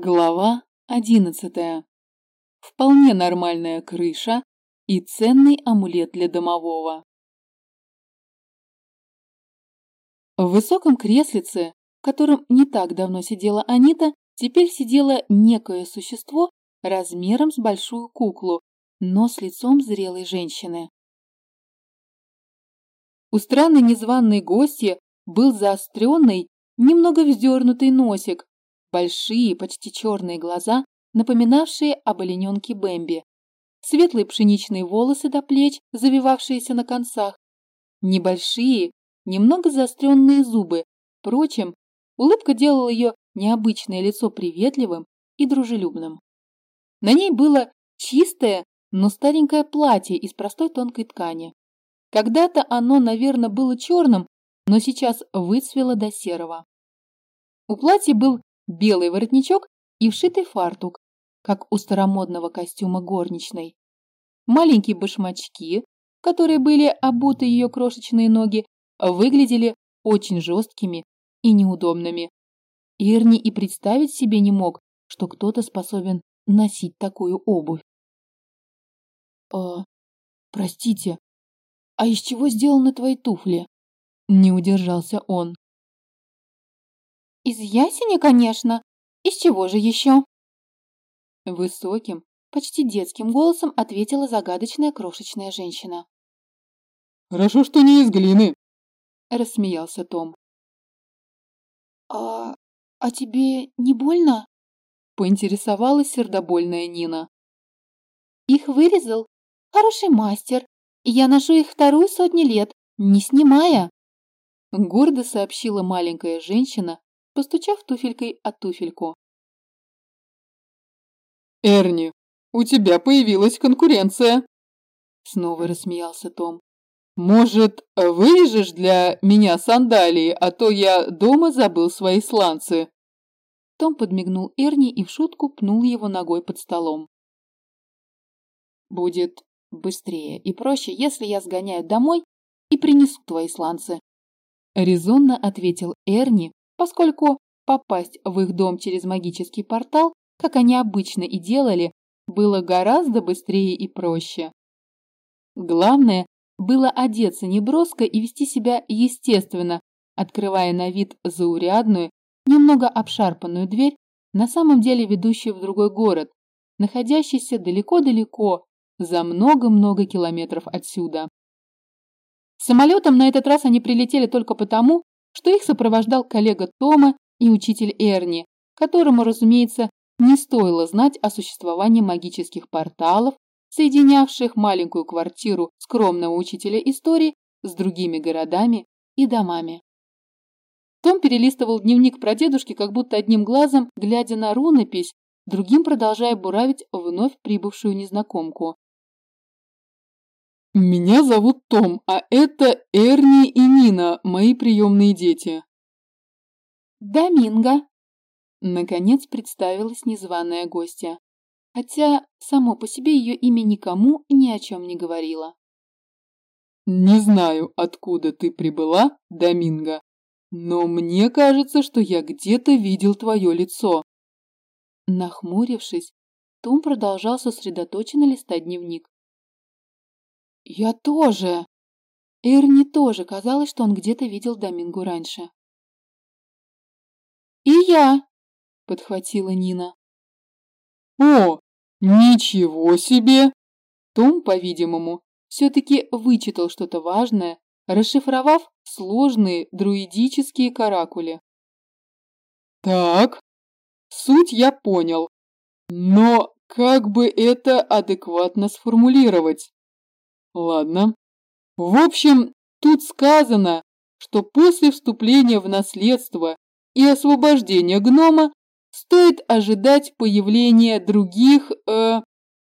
Глава одиннадцатая. Вполне нормальная крыша и ценный амулет для домового. В высоком креслице, в котором не так давно сидела Анита, теперь сидело некое существо размером с большую куклу, но с лицом зрелой женщины. У странной незваной гости был заостренный, немного вздернутый носик, большие, почти черные глаза, напоминавшие об олененке Бэмби, светлые пшеничные волосы до плеч, завивавшиеся на концах, небольшие, немного заостренные зубы. Впрочем, улыбка делала ее необычное лицо приветливым и дружелюбным. На ней было чистое, но старенькое платье из простой тонкой ткани. Когда-то оно, наверное, было черным, но сейчас выцвело до серого. У платья был белый воротничок и вшитый фартук, как у старомодного костюма горничной. Маленькие башмачки, которые были обуты ее крошечные ноги, выглядели очень жесткими и неудобными. Ирни и представить себе не мог, что кто-то способен носить такую обувь. «А, простите, а из чего сделаны твои туфли?» Не удержался он. Из ясеня, конечно. Из чего же еще? Высоким, почти детским голосом ответила загадочная крошечная женщина. Хорошо, что не из глины, рассмеялся Том. А, а тебе не больно? Поинтересовалась сердобольная Нина. Их вырезал хороший мастер, и я ношу их вторую сотню лет, не снимая. Гордо сообщила маленькая женщина, постучав туфелькой о туфельку. «Эрни, у тебя появилась конкуренция!» Снова рассмеялся Том. «Может, вырежешь для меня сандалии, а то я дома забыл свои сланцы?» Том подмигнул Эрни и в шутку пнул его ногой под столом. «Будет быстрее и проще, если я сгоняю домой и принесу твои сланцы», резонно ответил Эрни, поскольку попасть в их дом через магический портал, как они обычно и делали, было гораздо быстрее и проще. Главное было одеться неброско и вести себя естественно, открывая на вид заурядную, немного обшарпанную дверь, на самом деле ведущую в другой город, находящийся далеко-далеко, за много-много километров отсюда. Самолетом на этот раз они прилетели только потому, что их сопровождал коллега Тома и учитель Эрни, которому, разумеется, не стоило знать о существовании магических порталов, соединявших маленькую квартиру скромного учителя истории с другими городами и домами. Том перелистывал дневник про дедушки, как будто одним глазом, глядя на рунопись, другим продолжая буравить вновь прибывшую незнакомку. «Меня зовут Том, а это Эрни и Нина, мои приемные дети». «Доминго», — наконец представилась незваная гостья, хотя само по себе ее имя никому ни о чем не говорило. «Не знаю, откуда ты прибыла, Доминго, но мне кажется, что я где-то видел твое лицо». Нахмурившись, Том продолжал сосредоточенно листать дневник. «Я тоже!» Эрни тоже казалось, что он где-то видел Домингу раньше. «И я!» – подхватила Нина. «О, ничего себе!» Том, по-видимому, все-таки вычитал что-то важное, расшифровав сложные друидические каракули. «Так, суть я понял, но как бы это адекватно сформулировать?» Ладно. В общем, тут сказано, что после вступления в наследство и освобождения гнома стоит ожидать появления других, э,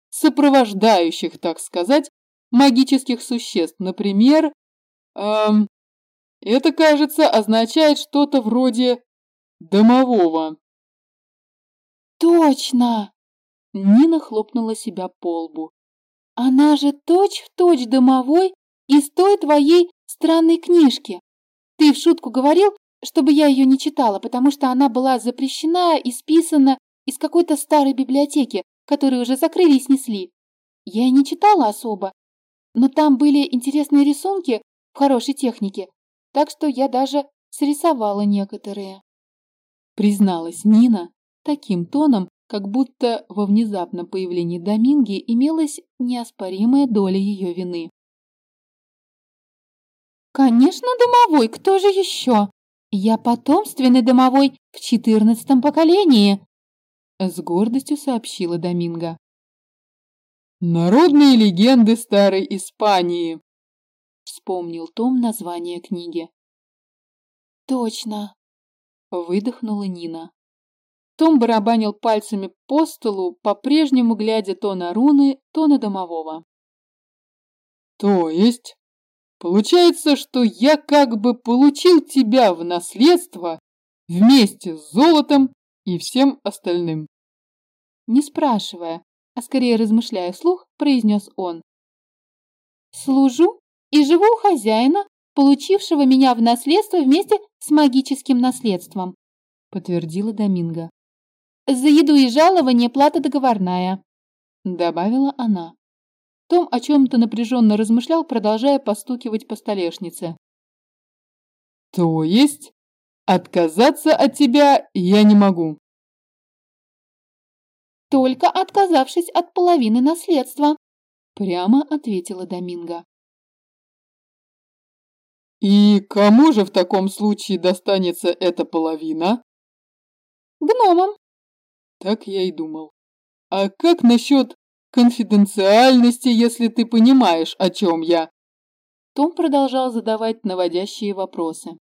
сопровождающих, так сказать, магических существ. Например, э, это, кажется, означает что-то вроде домового. Точно! Нина хлопнула себя по лбу. Она же точь-в-точь точь домовой из той твоей странной книжки. Ты в шутку говорил, чтобы я ее не читала, потому что она была запрещена, исписана, из какой-то старой библиотеки, которую уже закрыли и снесли. Я и не читала особо, но там были интересные рисунки в хорошей технике, так что я даже срисовала некоторые. Призналась Нина таким тоном, как будто во внезапном появлении Доминги имелась неоспоримая доля ее вины. «Конечно, домовой, кто же еще? Я потомственный домовой в четырнадцатом поколении!» С гордостью сообщила Доминга. «Народные легенды старой Испании», вспомнил Том название книги. «Точно!» выдохнула Нина. Том барабанил пальцами по столу, по-прежнему глядя то на руны, то на домового. «То есть? Получается, что я как бы получил тебя в наследство вместе с золотом и всем остальным?» Не спрашивая, а скорее размышляя вслух, произнес он. «Служу и живу у хозяина, получившего меня в наследство вместе с магическим наследством», подтвердила Доминго. «За еду и жалование плата договорная», добавила она. Том о чем-то напряженно размышлял, продолжая постукивать по столешнице. «То есть отказаться от тебя я не могу?» «Только отказавшись от половины наследства», прямо ответила Доминго. «И кому же в таком случае достанется эта половина?» «Гномам». Так я и думал. «А как насчет конфиденциальности, если ты понимаешь, о чем я?» Том продолжал задавать наводящие вопросы.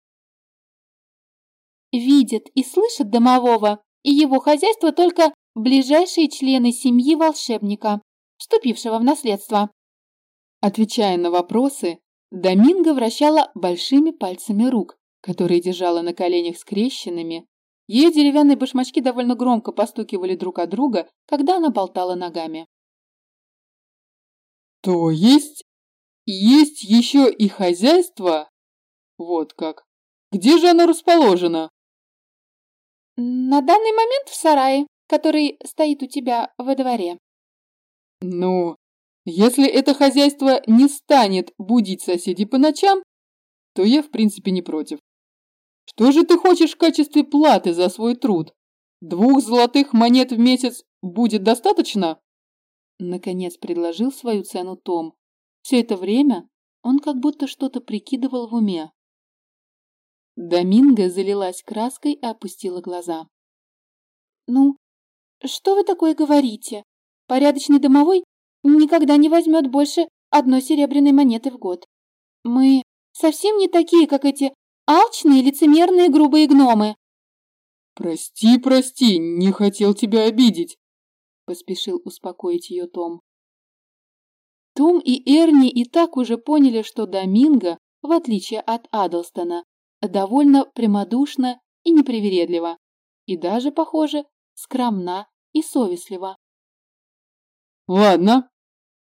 «Видят и слышат домового и его хозяйство только ближайшие члены семьи волшебника, вступившего в наследство». Отвечая на вопросы, Доминго вращала большими пальцами рук, которые держала на коленях скрещенными. Ее деревянные башмачки довольно громко постукивали друг от друга, когда она болтала ногами. То есть, есть еще и хозяйство? Вот как. Где же оно расположено? На данный момент в сарае, который стоит у тебя во дворе. Ну, если это хозяйство не станет будить соседей по ночам, то я в принципе не против. Что же ты хочешь в качестве платы за свой труд? Двух золотых монет в месяц будет достаточно? Наконец предложил свою цену Том. Все это время он как будто что-то прикидывал в уме. Доминго залилась краской и опустила глаза. «Ну, что вы такое говорите? Порядочный домовой никогда не возьмет больше одной серебряной монеты в год. Мы совсем не такие, как эти алчные, лицемерные, грубые гномы. Прости, прости, не хотел тебя обидеть, поспешил успокоить ее Том. Том и Эрни и так уже поняли, что Доминго, в отличие от Адлстона, довольно прямодушна и непривередлива, и даже, похоже, скромна и совестлива. «Ладно,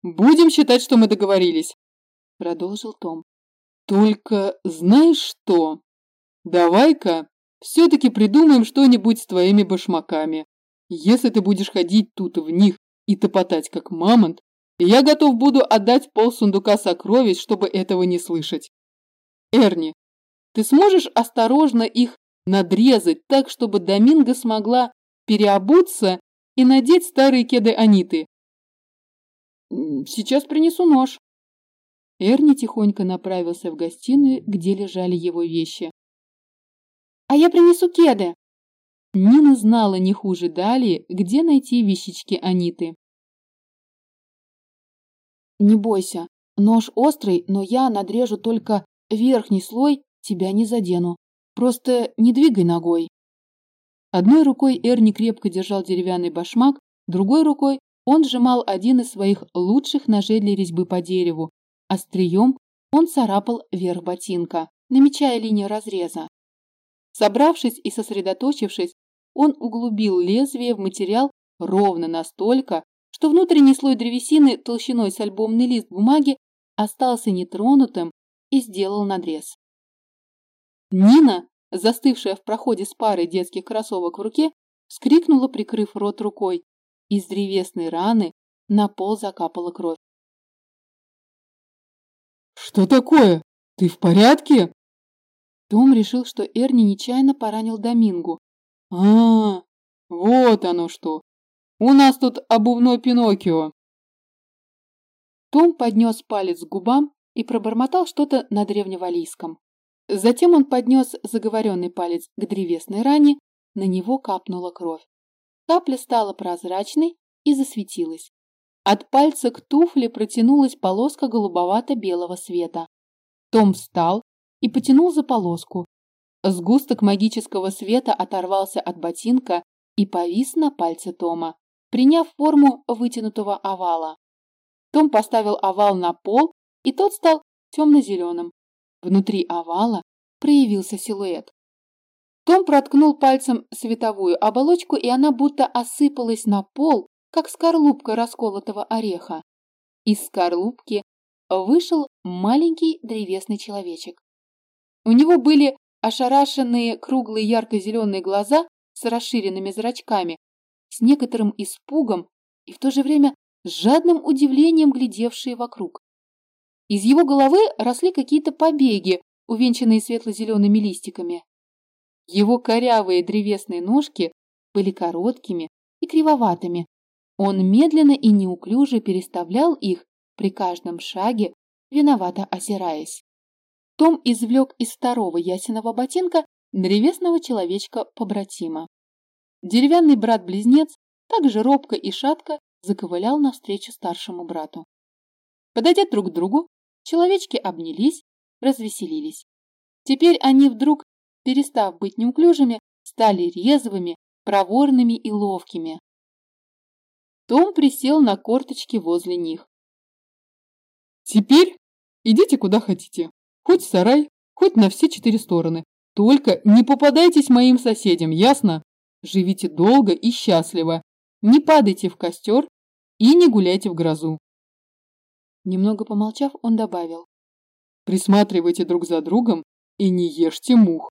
будем считать, что мы договорились», — продолжил Том. «Только знаешь что? Давай-ка все-таки придумаем что-нибудь с твоими башмаками. Если ты будешь ходить тут в них и топотать, как мамонт, я готов буду отдать пол сундука сокровищ, чтобы этого не слышать. Эрни, ты сможешь осторожно их надрезать так, чтобы Доминго смогла переобуться и надеть старые кеды Аниты? Сейчас принесу нож. Эрни тихонько направился в гостиную, где лежали его вещи. А я принесу кеды. Нина знала не хуже Дали, где найти вещички Аниты. Не бойся, нож острый, но я надрежу только верхний слой, тебя не задену. Просто не двигай ногой. Одной рукой Эрни крепко держал деревянный башмак, другой рукой он сжимал один из своих лучших ножей для резьбы по дереву. Острием он царапал верх ботинка, намечая линию разреза. Собравшись и сосредоточившись, он углубил лезвие в материал ровно настолько, что внутренний слой древесины толщиной с альбомный лист бумаги остался нетронутым и сделал надрез. Нина, застывшая в проходе с парой детских кроссовок в руке, вскрикнула, прикрыв рот рукой. Из древесной раны на пол закапала кровь. «Что такое? Ты в порядке?» Том решил, что Эрни нечаянно поранил Домингу. а, -а, вот оно что! У нас тут обувной Пиноккио!» Том поднес палец к губам и пробормотал что-то на древневалийском. Затем он поднес заговоренный палец к древесной ране, на него капнула кровь. Капля стала прозрачной и засветилась. От пальца к туфле протянулась полоска голубовато-белого света. Том встал и потянул за полоску. Сгусток магического света оторвался от ботинка и повис на пальце Тома, приняв форму вытянутого овала. Том поставил овал на пол, и тот стал темно-зеленым. Внутри овала проявился силуэт. Том проткнул пальцем световую оболочку, и она будто осыпалась на пол, как скорлупка расколотого ореха. Из скорлупки вышел маленький древесный человечек. У него были ошарашенные круглые ярко-зеленые глаза с расширенными зрачками, с некоторым испугом и в то же время с жадным удивлением глядевшие вокруг. Из его головы росли какие-то побеги, увенчанные светло-зелеными листиками. Его корявые древесные ножки были короткими и кривоватыми, он медленно и неуклюже переставлял их при каждом шаге, виновато озираясь. Том извлек из второго ясеного ботинка древесного человечка-побратима. Деревянный брат-близнец также робко и шатко заковылял навстречу старшему брату. Подойдя друг к другу, человечки обнялись, развеселились. Теперь они вдруг, перестав быть неуклюжими, стали резвыми, проворными и ловкими. Том присел на корточки возле них. «Теперь идите куда хотите. Хоть в сарай, хоть на все четыре стороны. Только не попадайтесь моим соседям, ясно? Живите долго и счастливо. Не падайте в костер и не гуляйте в грозу». Немного помолчав, он добавил. «Присматривайте друг за другом и не ешьте мух».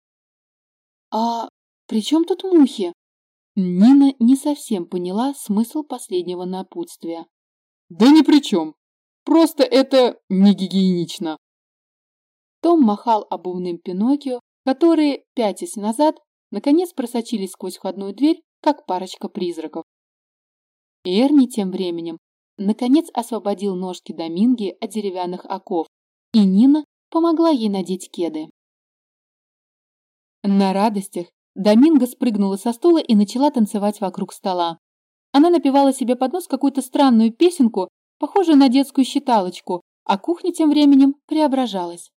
«А при чем тут мухи?» Нина не совсем поняла смысл последнего напутствия. «Да ни при чем. Просто это не гигиенично». Том махал обувным Пиноккио, которые, пятясь назад, наконец просочились сквозь входную дверь, как парочка призраков. Эрни тем временем наконец освободил ножки Доминги от деревянных оков, и Нина помогла ей надеть кеды. На радостях Доминго спрыгнула со стула и начала танцевать вокруг стола. Она напевала себе под нос какую-то странную песенку, похожую на детскую считалочку, а кухня тем временем преображалась.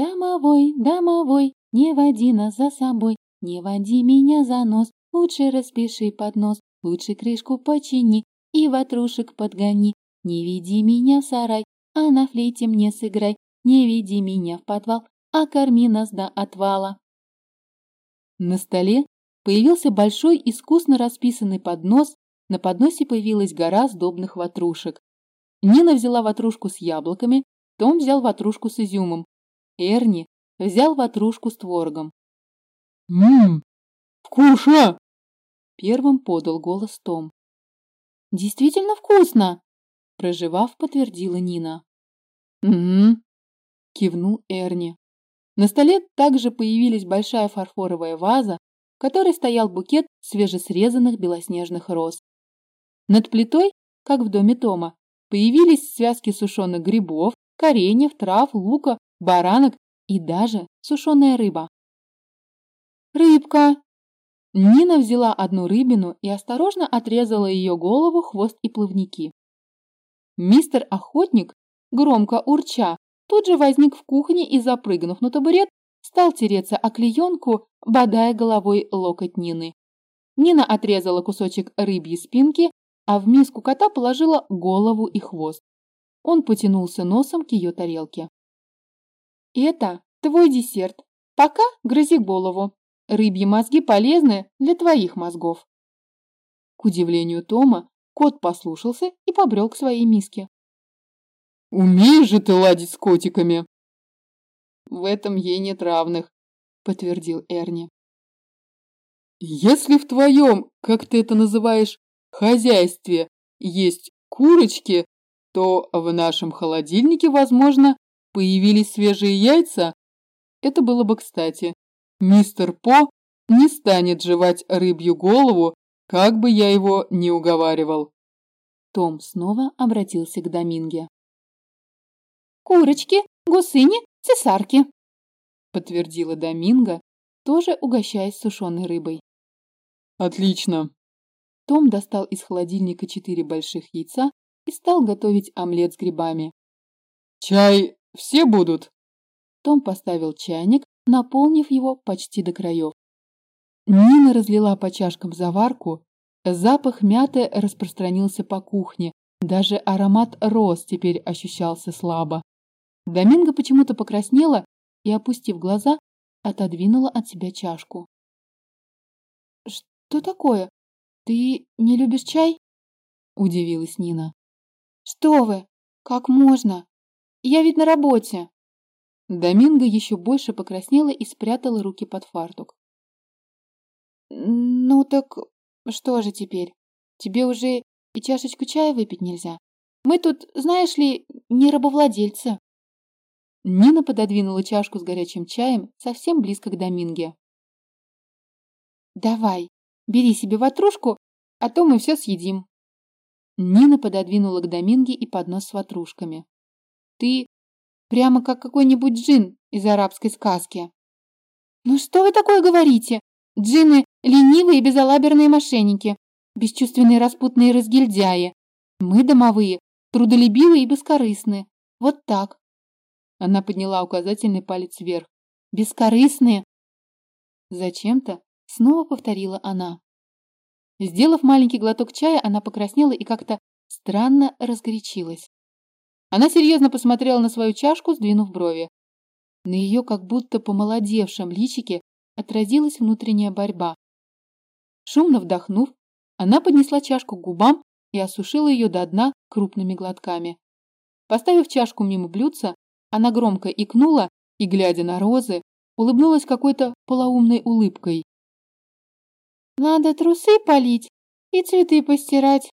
«Домовой, домовой, не води нас за собой, не води меня за нос, лучше распиши под нос, лучше крышку почини и ватрушек подгони, не веди меня в сарай, а на флейте мне сыграй, не веди меня в подвал, а корми нас до отвала». На столе появился большой искусно расписанный поднос, на подносе появилась гора сдобных ватрушек. Нина взяла ватрушку с яблоками, Том взял ватрушку с изюмом, Эрни взял ватрушку с творогом. «Ммм, вкусно!» Первым подал голос Том. «Действительно вкусно!» Проживав, подтвердила Нина. «Угу», кивнул Эрни. На столе также появились большая фарфоровая ваза, в которой стоял букет свежесрезанных белоснежных роз. Над плитой, как в доме Тома, появились связки сушеных грибов, кореньев, трав, лука, баранок и даже сушеная рыба. «Рыбка!» Нина взяла одну рыбину и осторожно отрезала ее голову, хвост и плавники. Мистер Охотник, громко урча, тут же возник в кухне и, запрыгнув на табурет, стал тереться о клеенку, бодая головой локоть Нины. Нина отрезала кусочек рыбьей спинки, а в миску кота положила голову и хвост. Он потянулся носом к ее тарелке. «Это твой десерт. Пока грызи голову. Рыбьи мозги полезны для твоих мозгов». К удивлению Тома, кот послушался и побрел к своей миске. Умеешь же ты ладить с котиками!» «В этом ей нет равных», — подтвердил Эрни. Если в твоем, как ты это называешь, хозяйстве есть курочки, то в нашем холодильнике, возможно, появились свежие яйца. Это было бы кстати. Мистер По не станет жевать рыбью голову, как бы я его не уговаривал. Том снова обратился к Доминге. «Курочки, гусыни, цесарки», — подтвердила Доминго, тоже угощаясь сушеной рыбой. «Отлично!» Том достал из холодильника четыре больших яйца и стал готовить омлет с грибами. «Чай все будут?» Том поставил чайник, наполнив его почти до краев. Нина разлила по чашкам заварку, запах мяты распространился по кухне, даже аромат роз теперь ощущался слабо. Доминго почему-то покраснела и, опустив глаза, отодвинула от себя чашку. «Что такое? Ты не любишь чай?» – удивилась Нина. «Что вы? Как можно? Я ведь на работе!» Доминго еще больше покраснела и спрятала руки под фартук. «Ну так что же теперь? Тебе уже и чашечку чая выпить нельзя? Мы тут, знаешь ли, не рабовладельцы». Нина пододвинула чашку с горячим чаем совсем близко к Доминге. «Давай, бери себе ватрушку, а то мы все съедим». Нина пододвинула к Доминге и поднос с ватрушками. «Ты прямо как какой-нибудь джин из арабской сказки». «Ну что вы такое говорите? Джины – ленивые и безалаберные мошенники, бесчувственные распутные разгильдяи. Мы, домовые, трудолюбивые и бескорыстные. Вот так». Она подняла указательный палец вверх. «Бескорыстные!» Зачем-то снова повторила она. Сделав маленький глоток чая, она покраснела и как-то странно разгорячилась. Она серьезно посмотрела на свою чашку, сдвинув брови. На ее как будто помолодевшем личике отразилась внутренняя борьба. Шумно вдохнув, она поднесла чашку к губам и осушила ее до дна крупными глотками. Поставив чашку мимо блюдца, она громко икнула и, глядя на розы, улыбнулась какой-то полоумной улыбкой. «Надо трусы полить и цветы постирать».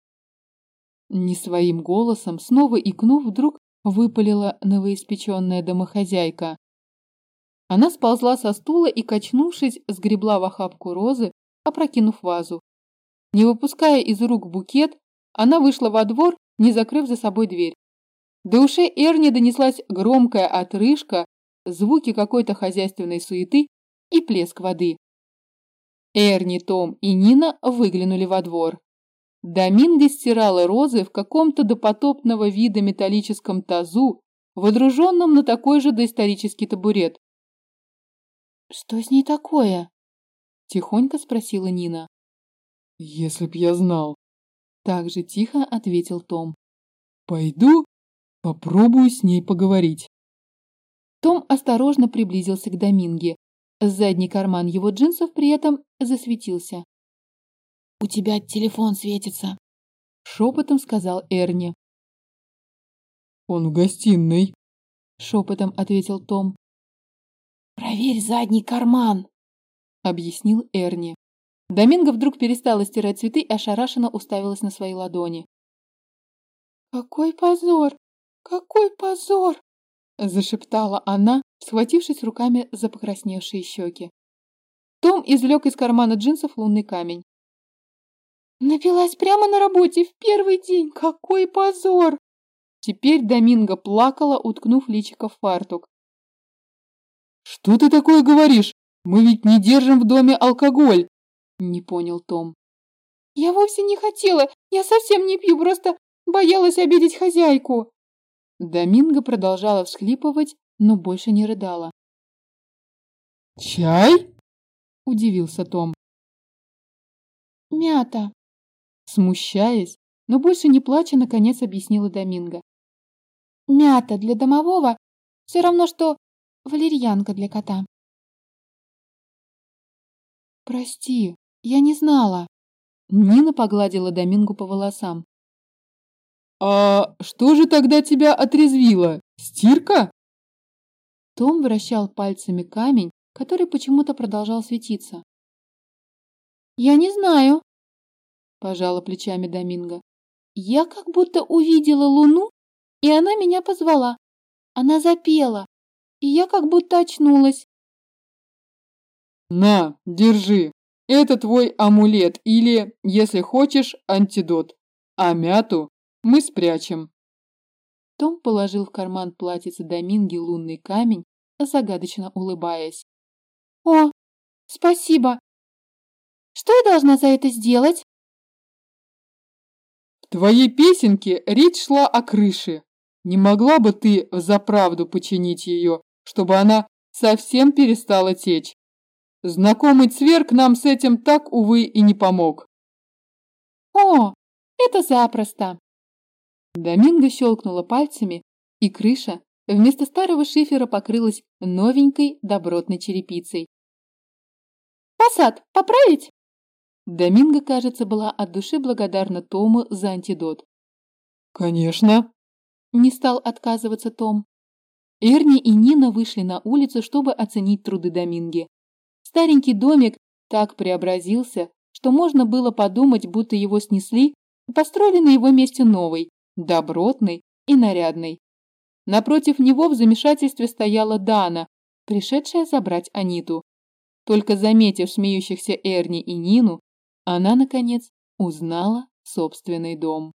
Не своим голосом, снова икнув, вдруг выпалила новоиспеченная домохозяйка. Она сползла со стула и, качнувшись, сгребла в охапку розы, опрокинув вазу. Не выпуская из рук букет, она вышла во двор, не закрыв за собой дверь. До ушей Эрни донеслась громкая отрыжка, звуки какой-то хозяйственной суеты и плеск воды. Эрни, Том и Нина выглянули во двор. Доминго стирала розы в каком-то допотопного вида металлическом тазу, водруженном на такой же доисторический табурет. «Что с ней такое?» – тихонько спросила Нина. «Если б я знал», – так же тихо ответил Том. «Пойду Попробую с ней поговорить. Том осторожно приблизился к Доминге. Задний карман его джинсов при этом засветился. «У тебя телефон светится», — шепотом сказал Эрни. «Он в гостиной», — шепотом ответил Том. «Проверь задний карман», — объяснил Эрни. Доминго вдруг перестала стирать цветы и ошарашенно уставилась на свои ладони. «Какой позор! «Какой позор!» – зашептала она, схватившись руками за покрасневшие щеки. Том извлек из кармана джинсов лунный камень. «Напилась прямо на работе в первый день! Какой позор!» Теперь Доминго плакала, уткнув личико в фартук. «Что ты такое говоришь? Мы ведь не держим в доме алкоголь!» Не понял Том. «Я вовсе не хотела! Я совсем не пью, просто боялась обидеть хозяйку!» Доминго продолжала всхлипывать, но больше не рыдала. «Чай?» – удивился Том. «Мята!» Смущаясь, но больше не плача, наконец объяснила Доминго. «Мята для домового все равно, что валерьянка для кота». «Прости, я не знала». Нина погладила Домингу по волосам. «А что же тогда тебя отрезвило? Стирка?» Том вращал пальцами камень, который почему-то продолжал светиться. Я не знаю, пожала плечами Доминго. Я как будто увидела луну, и она меня позвала. Она запела, и я как будто очнулась. На, держи. Это твой амулет или, если хочешь, антидот. А мяту мы спрячем. Том положил в карман платьица Доминги лунный камень, загадочно улыбаясь. «О, спасибо! Что я должна за это сделать?» Твоей песенке речь шла о крыше. Не могла бы ты взаправду починить ее, чтобы она совсем перестала течь? Знакомый цверк нам с этим так, увы, и не помог. О, это запросто. Доминго щелкнула пальцами, и крыша вместо старого шифера покрылась новенькой добротной черепицей. «Фасад поправить?» Доминго, кажется, была от души благодарна Тому за антидот. «Конечно!» Не стал отказываться Том. Эрни и Нина вышли на улицу, чтобы оценить труды Доминги. Старенький домик так преобразился, что можно было подумать, будто его снесли и построили на его месте новый, добротный и нарядный. Напротив него в замешательстве стояла Дана, пришедшая забрать Аниту. Только заметив смеющихся Эрни и Нину, она, наконец, узнала собственный дом.